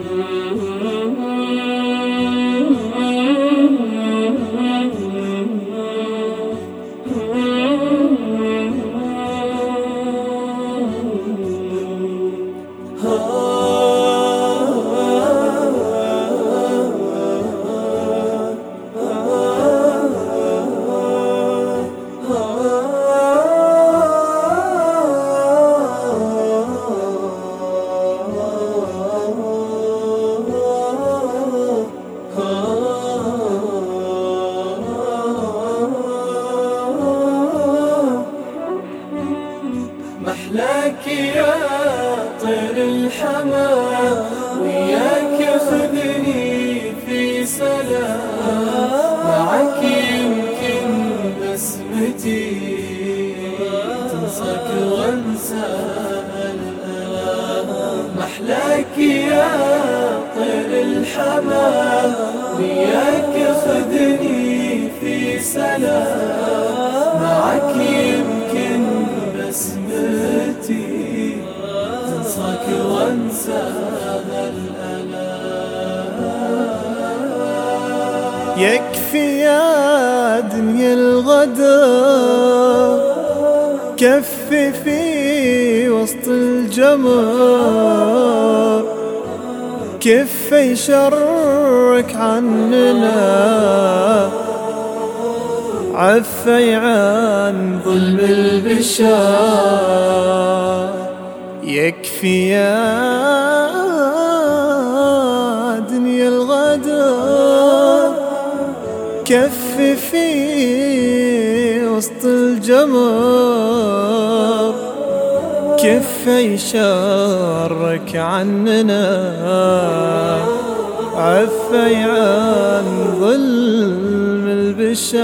محلاك الحمام وياك خذني في سلام معك يمكن بسمتي تنساك وانسى الألام محلاك يا طير الحمام وياك خذني في سلام معك يكفي يا دنيا الغدر كفي في وسط الجمر كفي شرك عننا. عفي عن ظلم البشر. يكفي يا وسط الجمر. كفي شرك عننا؟ عفي عن ظلم البشر.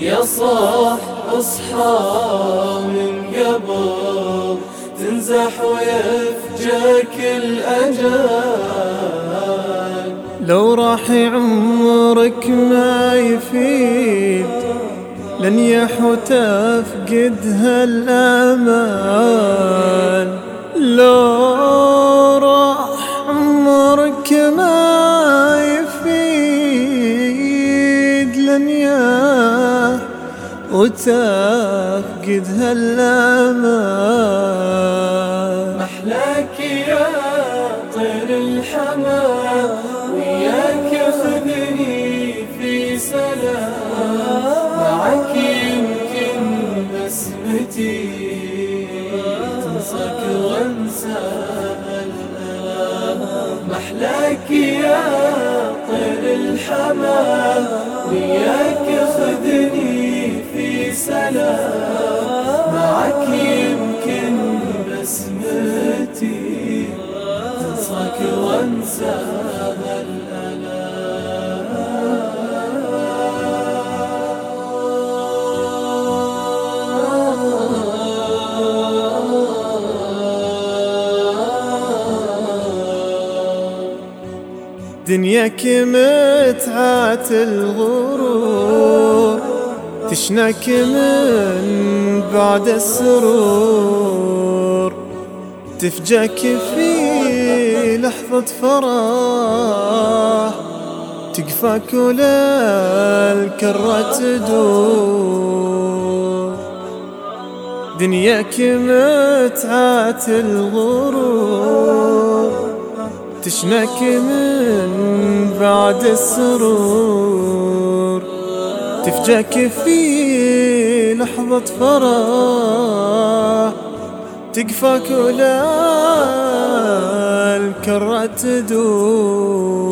يا صاح اصحى من قبل تنزح ويفجاك الأجال لو راح عمرك ما يفيد لن يحو تفقد هالأمان لو راح وتفقد هالأمان محلاك يا طير الحمام وياك خذني في سلام. معك يمكن بسمتي تنساك وانسى الألام. محلاك يا طير الحمام وياك تنساك وانسى دنياك متعة الغرور تشنك من بعد السرور تفجاك في لحظة فرح تقفاك ولا الكرة تدور. دنياك متعة الغرور تشنك من بعد السرور. تفجاك في لحظة فرح تقفاك ولا الكرة تدور.